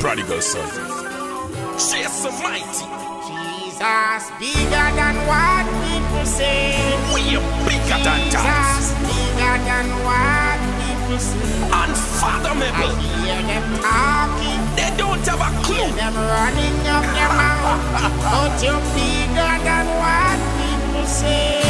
Prodigal son. Jesus Almighty. Jesus bigger than what people say. We are bigger Jesus than that. Jesus bigger than what people say. Unfathomable. I hear them talking. They don't have a clue. Hear them running up their mouth. but you're bigger than what people say.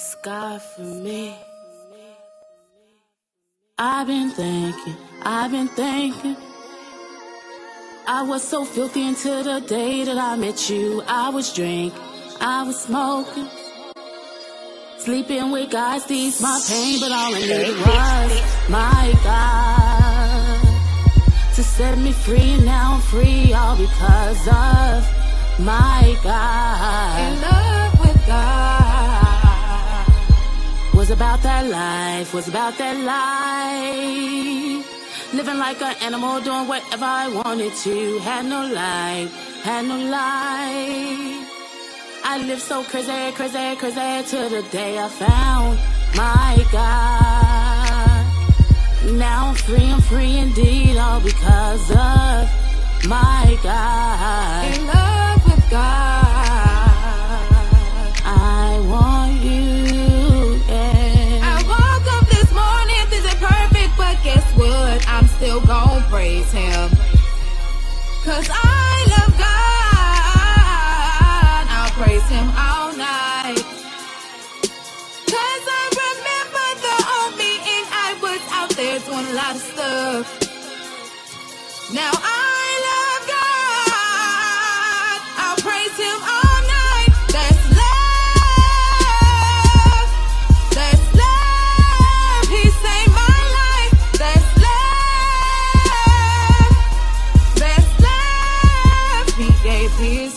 sky for me. I've been thinking, I've been thinking. I was so filthy until the day that I met you. I was drinking, I was smoking. Sleeping with guys, these my pain, but all I needed was my God to set me free. And now I'm free, all because of my God. In love with God was about that life, was about that life. Living like an animal, doing whatever I wanted to. Had no life, had no life. I lived so crazy, crazy, crazy till the day I found my God. Now I'm free, I'm free indeed, all because of my God. Cause I love God. I'll praise Him all night. Cause I remember the old me and I was out there doing a lot of stuff.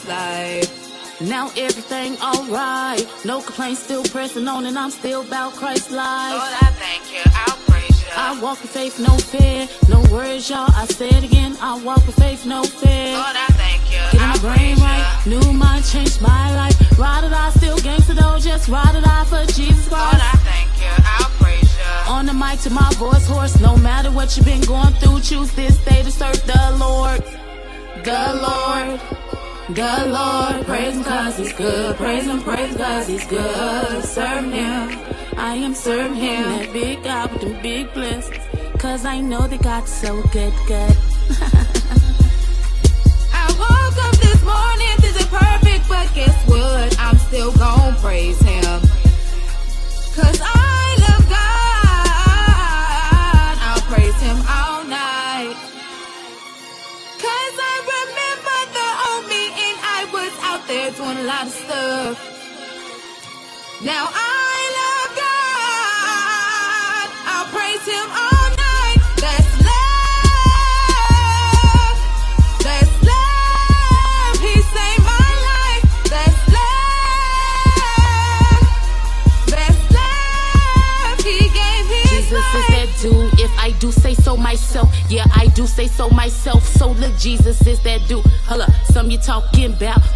Life. Now everything alright. No complaints, still pressing on, and I'm still about Christ's life. Lord, I thank you. I'll praise you. I walk with faith, no fear. No worries, y'all. I say it again. I walk with faith, no fear. Lord, I thank you. Getting my brain right. you. New mind changed my life. Ride or die, still gangster though. Just ride or die for Jesus Lord, Christ. I thank you. I'll praise you. On the mic to my voice hoarse. No matter what you've been going through, choose this day to serve the Lord. The Lord. The Lord. Praise him cause he's good. Praise him, praise cause he's good. Serve him. I am serving him. That big God with them big blessings. Cause I know that God's so good, good.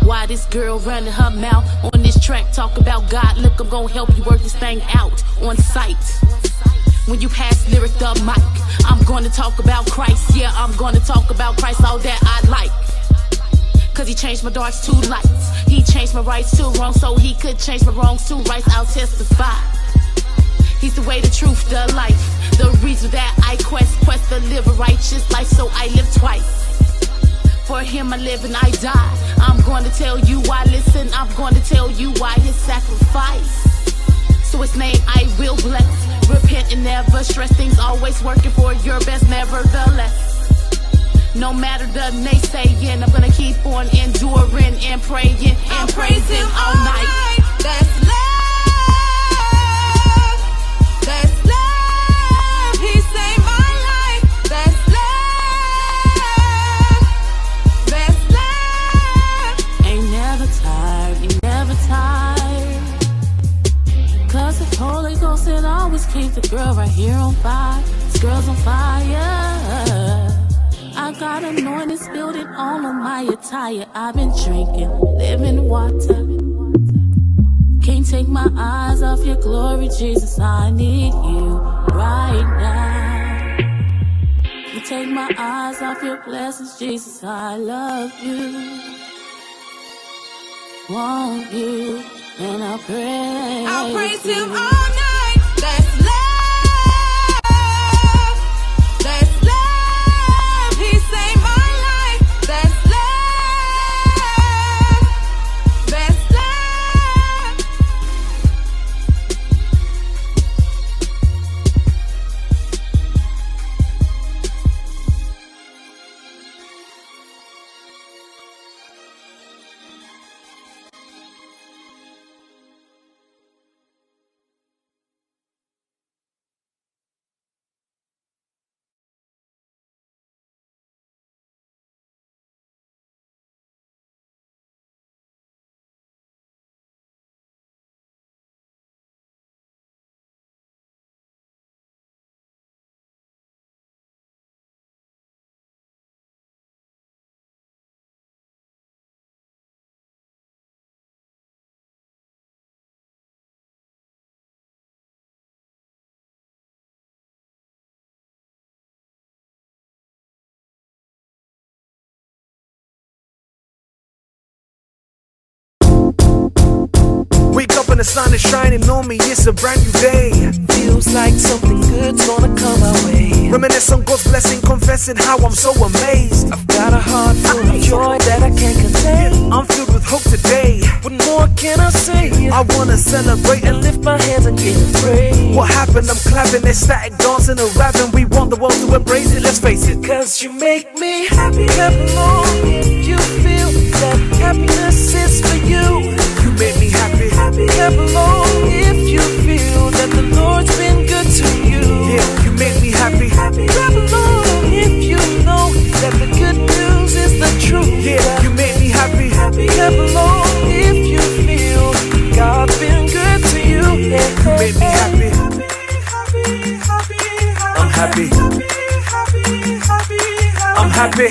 why this girl running her mouth on this track. Talk about God. Look, I'm gonna help you work this thing out on sight. When you pass lyric the mic, I'm gonna talk about Christ. Yeah, I'm gonna talk about Christ, all that I like. Cause he changed my darks to lights. He changed my rights to wrongs so he could change my wrongs to rights. I'll testify. He's the way, the truth, the life. The reason that I quest, quest to live a righteous life, so I live twice. For him I live and I die. I'm going to tell you why. Listen, I'm going to tell you why his sacrifice. So his name I will bless. Repent and never stress. Things always working for your best, nevertheless. No matter the naysaying, I'm gonna keep on enduring and praying and I'll praise praising him all night. That's love. Girl right here on fire. This girl's on fire. I got anointing spilled it all on my attire. I've been drinking living water. Can't take my eyes off your glory, Jesus. I need you right now. You take my eyes off your blessings, Jesus. I love you want you, and I'll praise. I'll praise him you. all Wake up and the sun is shining on me, it's a brand new day. Feels like something good's gonna come our way. Reminisce on God's blessing, confessing how I'm so amazed. I've got a heart full of joy that I can't contain. I'm filled with hope today. What more can I say? I wanna celebrate and lift. my hands and give praise. What happened? I'm clapping, ecstatic, dancing and rapping. We want the world to embrace it, let's face it. Cause you make me happy, along if you feel that happiness is for happy. Along if you feel that the Lord's been good to you. Yeah, you make me happy. Clap along if you know that the good news is the truth. Yeah, you make me happy. Clap along if you feel God's been good to you. Yeah. You make me happy. I'm happy. I'm happy.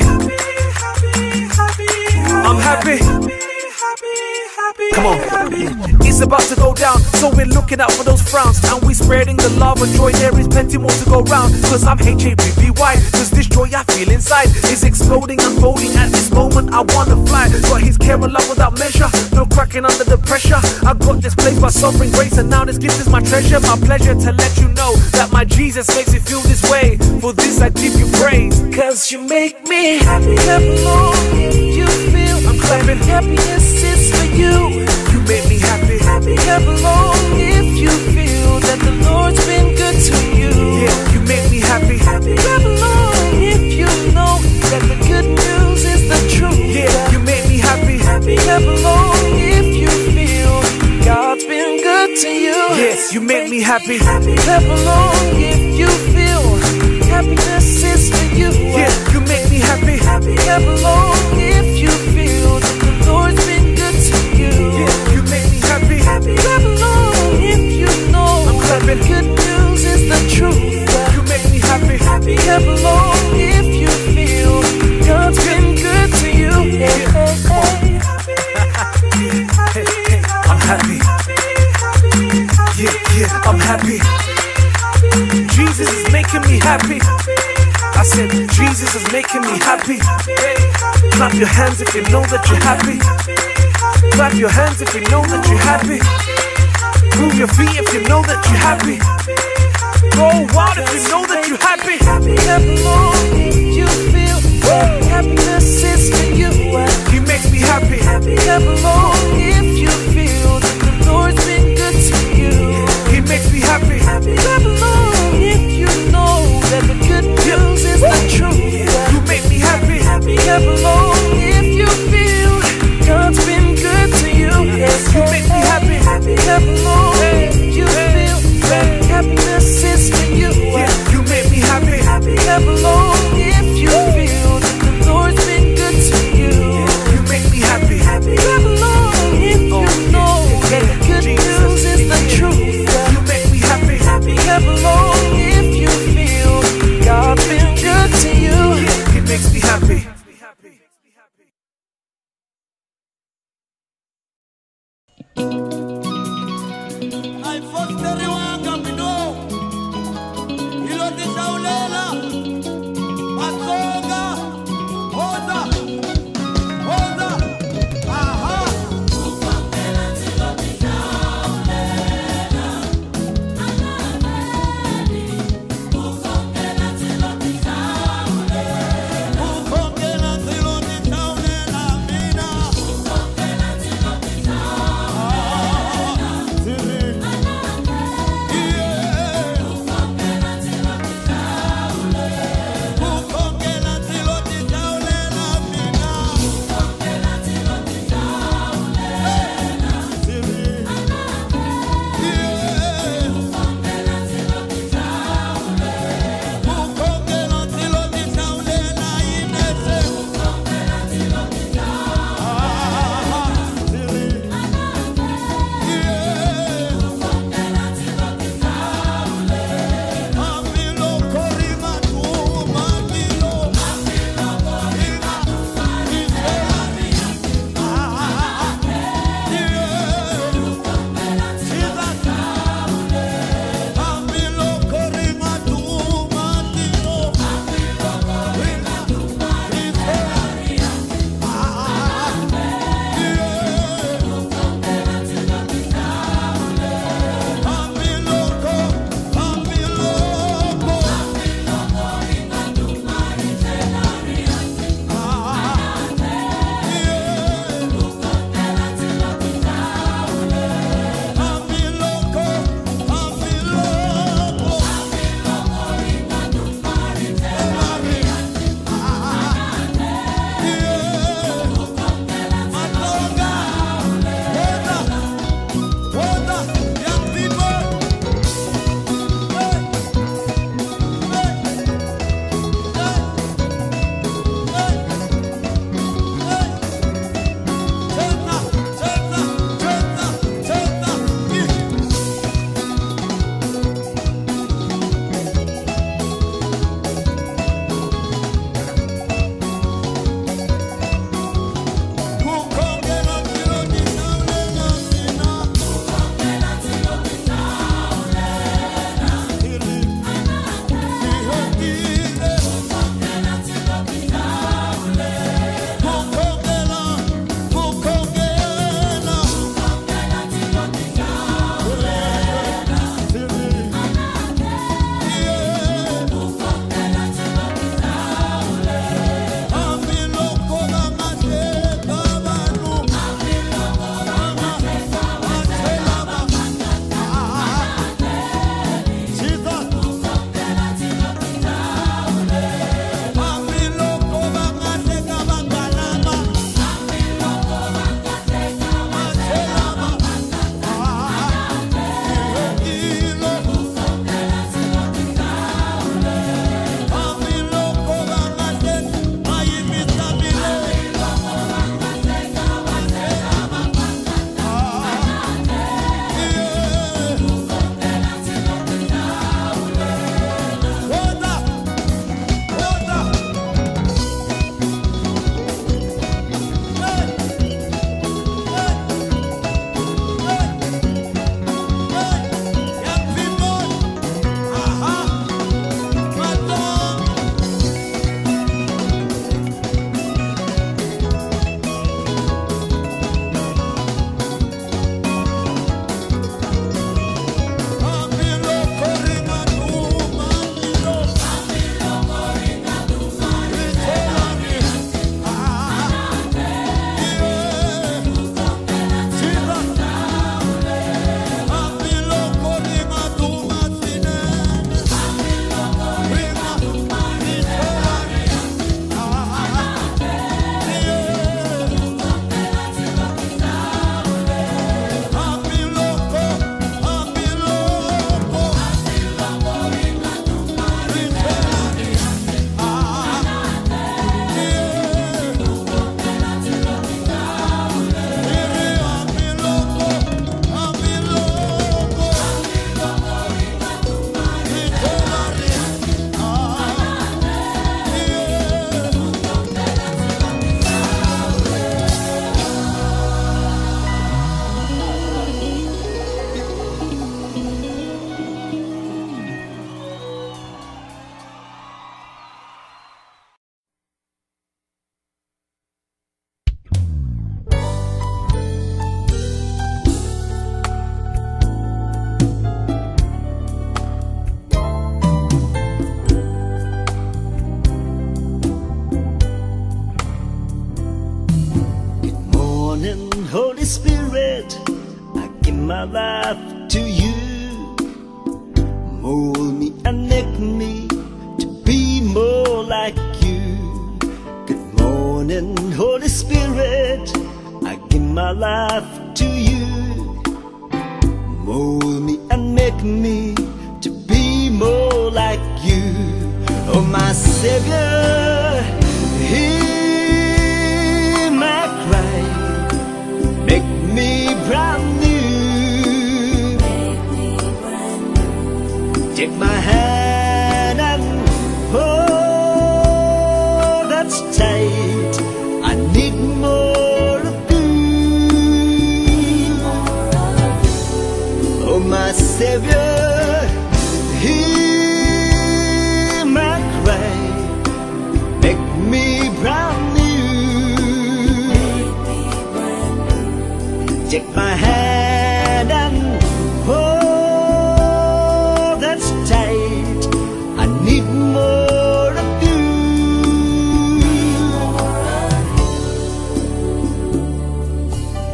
I'm happy. Come on. It's about to go down, so we're looking out for those frowns. And we're spreading the love and joy. There is plenty more to go round. Cause I'm H-A-P-P-Y. Cause this joy I feel inside is exploding, unfolding. At this moment, I wanna fly. Got his care and love without measure. No cracking under the pressure. I got this place by sovereign grace, and now this gift is my treasure. My pleasure to let you know that my Jesus makes me feel this way. For this, I give you praise. Cause you make me happy. Clap along if you feel I'm clapping. happiness is for you. You make me happy. Clap along if you feel that the Lord's been good to you. Yeah, you make me happy. Clap along if you know that the good news is the truth. Yeah, you make me happy. Clap along if you feel God's been good to you. Yes, you make me happy. Clap along if you feel happiness is for you. Yeah, you make me happy. Clap along if Clap along if you know I'm clapping. good news is the truth. You make me happy. Clap along if you feel God's been good to you. Yeah. Hey, hey, I'm happy. Yeah, yeah, I'm happy. Jesus is making me happy. I said, Jesus is making me happy. Clap your hands if you know that you're happy. Clap your hands if you know that you're happy. Move your feet if you know that you're happy. Go wild if you know that you're happy. Along if you feel happiness is for you. He makes me happy. Clap along if you feel the Lord's been good to you. He makes me happy. Clap along if you know that the good news is the truth. You make me happy. Clap along if you feel God's been you. Make me happy. Clap along if you feel that happiness is for you. You make me happy. If you feel that the Lord's been good to you. You make me happy. my hand and oh, hold it tight. I need more of you.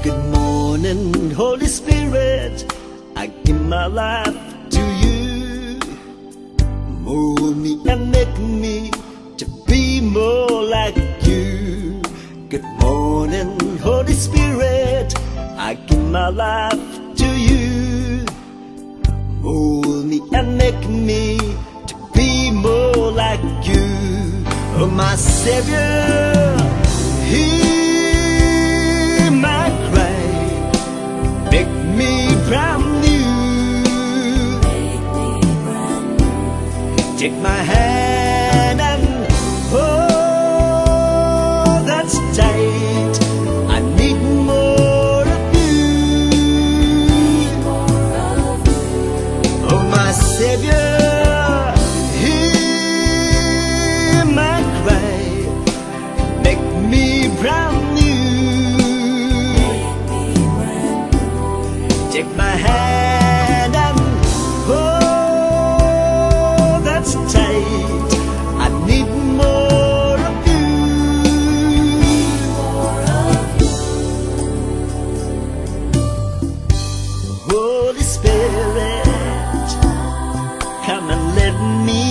Good morning, Holy Spirit. I give my life. my life to you. Mold me and make me to be more like you. Oh my Savior, hear my cry. Make me brand new. Take my hand. me.